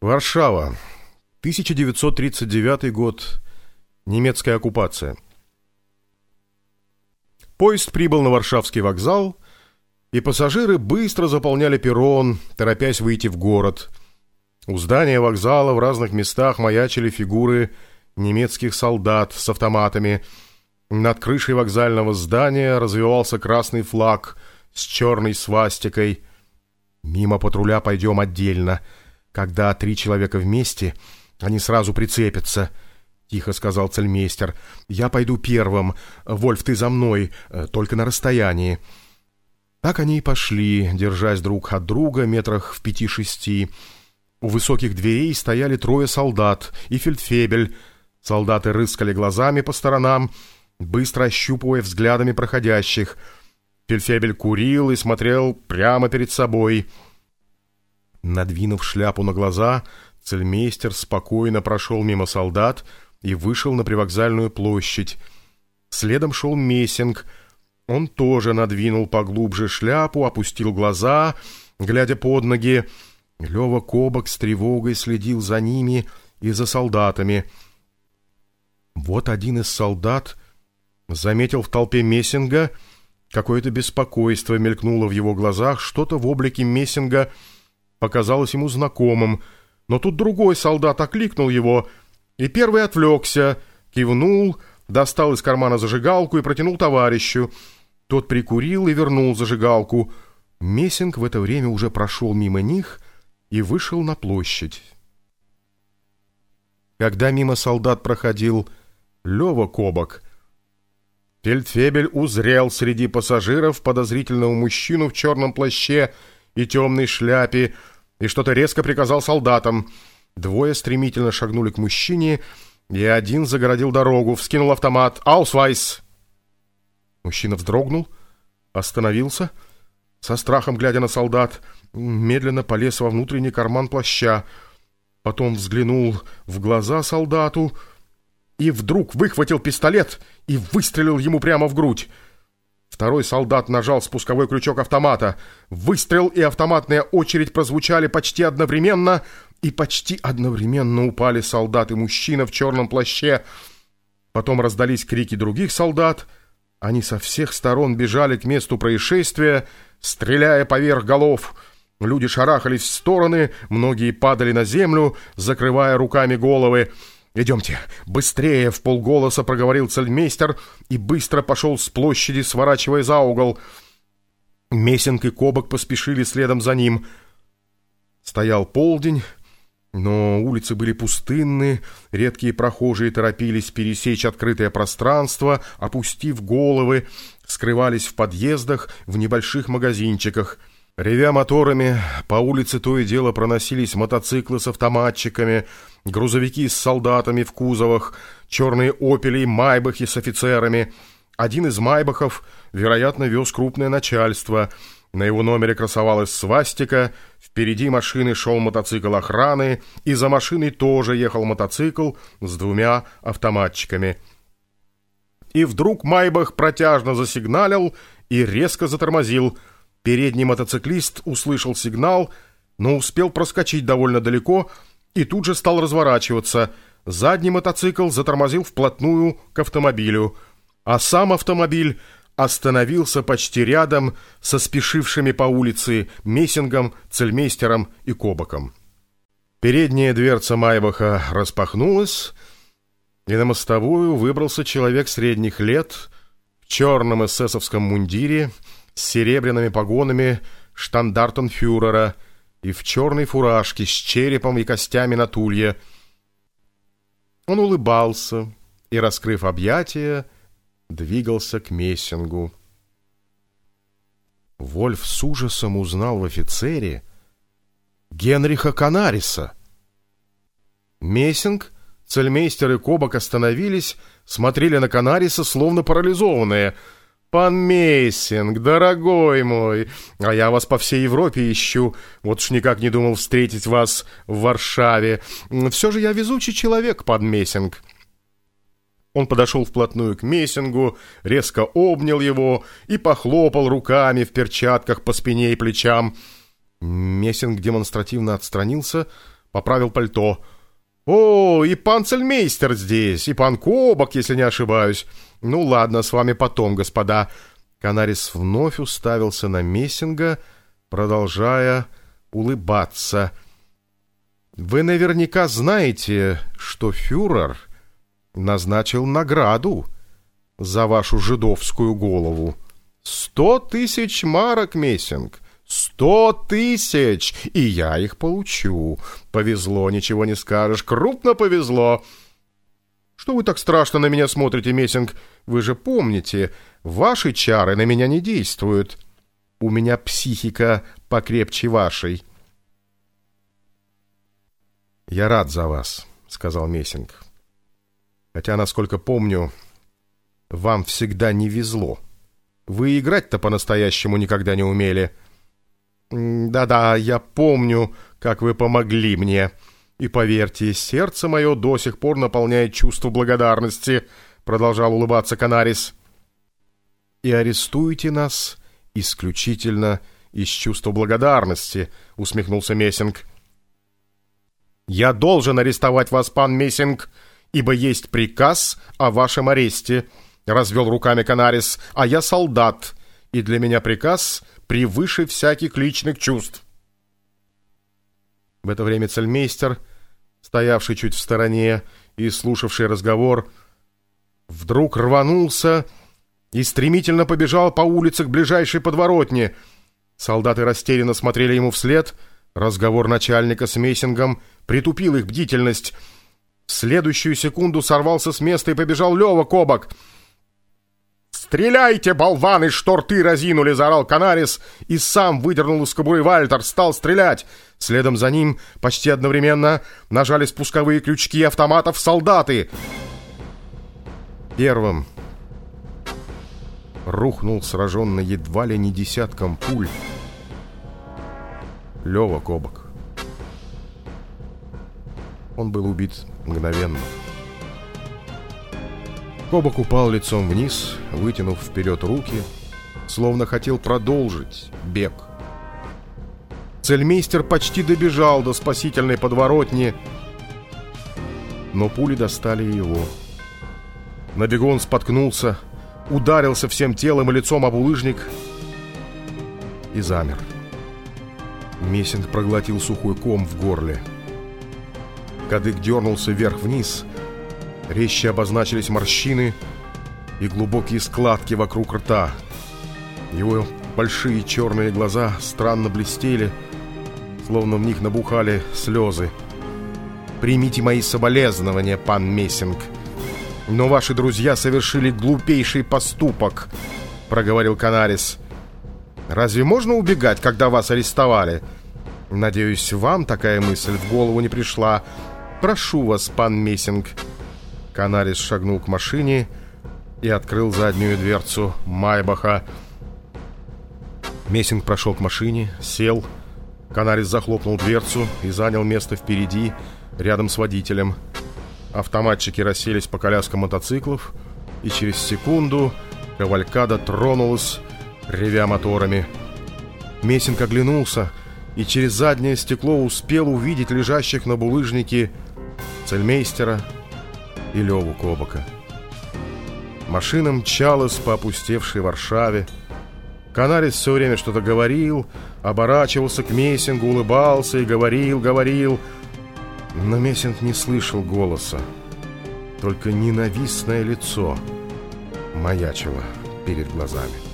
Варшава. 1939 год. Немецкая оккупация. Поезд прибыл на Варшавский вокзал, и пассажиры быстро заполняли перрон, торопясь выйти в город. У здания вокзала в разных местах маячили фигуры немецких солдат с автоматами. Над крышей вокзального здания развивался красный флаг с черной свастикой. «Мимо патруля пойдем отдельно», когда три человека вместе, они сразу прицепятся, — тихо сказал цельмейстер. «Я пойду первым. Вольф, ты за мной, только на расстоянии». Так они и пошли, держась друг от друга метрах в пяти-шести. У высоких дверей стояли трое солдат и фельдфебель. Солдаты рыскали глазами по сторонам, быстро ощупывая взглядами проходящих. Фельдфебель курил и смотрел прямо перед собой — Надвинув шляпу на глаза, цельмейстер спокойно прошел мимо солдат и вышел на привокзальную площадь. Следом шел Мессинг. Он тоже надвинул поглубже шляпу, опустил глаза, глядя под ноги. Лева Кобок с тревогой следил за ними и за солдатами. Вот один из солдат заметил в толпе Мессинга, какое-то беспокойство мелькнуло в его глазах, что-то в облике Мессинга — показалось ему знакомым, но тут другой солдат окликнул его, и первый отвлекся, кивнул, достал из кармана зажигалку и протянул товарищу. Тот прикурил и вернул зажигалку. Мессинг в это время уже прошел мимо них и вышел на площадь. Когда мимо солдат проходил Лева Кобок, Фельдфебель узрел среди пассажиров подозрительного мужчину в черном плаще и темной шляпе, и что-то резко приказал солдатам. Двое стремительно шагнули к мужчине, и один загородил дорогу, вскинул автомат. «Аусвайс!» Мужчина вздрогнул, остановился, со страхом глядя на солдат, медленно полез во внутренний карман плаща, потом взглянул в глаза солдату и вдруг выхватил пистолет и выстрелил ему прямо в грудь. Второй солдат нажал спусковой крючок автомата. Выстрел и автоматная очередь прозвучали почти одновременно, и почти одновременно упали солдат и мужчина в черном плаще. Потом раздались крики других солдат. Они со всех сторон бежали к месту происшествия, стреляя поверх голов. Люди шарахались в стороны, многие падали на землю, закрывая руками головы. «Идемте, быстрее!» — в полголоса проговорил цельмейстер и быстро пошел с площади, сворачивая за угол. Месенк и Кобок поспешили следом за ним. Стоял полдень, но улицы были пустынны, редкие прохожие торопились пересечь открытое пространство, опустив головы, скрывались в подъездах, в небольших магазинчиках — Ревя моторами, по улице то и дело проносились мотоциклы с автоматчиками, грузовики с солдатами в кузовах, черные «Опели» и «Майбахи» с офицерами. Один из «Майбахов», вероятно, вез крупное начальство. На его номере красовалась свастика, впереди машины шел мотоцикл охраны, и за машиной тоже ехал мотоцикл с двумя автоматчиками. И вдруг Майбах протяжно засигналил и резко затормозил – Передний мотоциклист услышал сигнал, но успел проскочить довольно далеко и тут же стал разворачиваться. Задний мотоцикл затормозил вплотную к автомобилю, а сам автомобиль остановился почти рядом со спешившими по улице Мессингом, Цельмейстером и Кобаком. Передняя дверца Майбаха распахнулась, и на мостовую выбрался человек средних лет в черном эсэсовском мундире, с серебряными погонами штандартенфюрера и в черной фуражке с черепом и костями на тулье. Он улыбался и, раскрыв объятия, двигался к Мессингу. Вольф с ужасом узнал в офицере Генриха Канариса. Мессинг, цельмейстер и Кобак остановились, смотрели на Канариса, словно парализованные — «Пан Мессинг, дорогой мой, а я вас по всей Европе ищу, вот уж никак не думал встретить вас в Варшаве. Все же я везучий человек, пан Мессинг». Он подошел вплотную к Мессингу, резко обнял его и похлопал руками в перчатках по спине и плечам. Мессинг демонстративно отстранился, поправил пальто. «О, и пан цельмейстер здесь, и пан Кобок, если не ошибаюсь. Ну ладно, с вами потом, господа». Канарис вновь уставился на Мессинга, продолжая улыбаться. «Вы наверняка знаете, что фюрер назначил награду за вашу жидовскую голову. Сто тысяч марок, Мессинг!» «Сто тысяч! И я их получу. Повезло, ничего не скажешь. Крупно повезло!» «Что вы так страшно на меня смотрите, Мессинг? Вы же помните, ваши чары на меня не действуют. У меня психика покрепче вашей». «Я рад за вас», — сказал Мессинг. «Хотя, насколько помню, вам всегда не везло. Вы играть-то по-настоящему никогда не умели». «Да-да, я помню, как вы помогли мне. И поверьте, сердце мое до сих пор наполняет чувство благодарности», — продолжал улыбаться Канарис. «И арестуете нас исключительно из чувства благодарности», — усмехнулся Мессинг. «Я должен арестовать вас, пан Мессинг, ибо есть приказ о вашем аресте», — развел руками Канарис, — «а я солдат, и для меня приказ превыше всяких личных чувств. В это время цельмейстер, стоявший чуть в стороне и слушавший разговор, вдруг рванулся и стремительно побежал по улице к ближайшей подворотне. Солдаты растерянно смотрели ему вслед. Разговор начальника с Мейсингом притупил их бдительность. В следующую секунду сорвался с места и побежал Лева Кобок — «Стреляйте, болваны, что рты разинули!» — заорал Канарис и сам выдернул из кобуры Вальтер, стал стрелять. Следом за ним, почти одновременно, нажали спусковые крючки автоматов солдаты. Первым рухнул сраженный едва ли не десятком пуль Лева Кобок. Он был убит мгновенно. Кобок упал лицом вниз, вытянув вперед руки, словно хотел продолжить бег. Цельмейстер почти добежал до спасительной подворотни, но пули достали его. На бегу он споткнулся, ударился всем телом и лицом об улыжник и замер. Мессинг проглотил сухой ком в горле. Кадык дернулся вверх-вниз, Резче обозначились морщины и глубокие складки вокруг рта. Его большие черные глаза странно блестели, словно в них набухали слезы. «Примите мои соболезнования, пан Мессинг. Но ваши друзья совершили глупейший поступок», — проговорил Канарис. «Разве можно убегать, когда вас арестовали? Надеюсь, вам такая мысль в голову не пришла. Прошу вас, пан Мессинг». Канарис шагнул к машине и открыл заднюю дверцу Майбаха. Мессинг прошел к машине, сел. Канарис захлопнул дверцу и занял место впереди, рядом с водителем. Автоматчики расселись по коляскам мотоциклов, и через секунду кавалькада тронулась, ревя моторами. Мессинг оглянулся и через заднее стекло успел увидеть лежащих на булыжнике цельмейстера, и Леву Кобака. Машина мчалась по опустевшей Варшаве. Канарец все время что-то говорил, оборачивался к Мессингу, улыбался и говорил, говорил. Но Мессинг не слышал голоса. Только ненавистное лицо маячило перед глазами.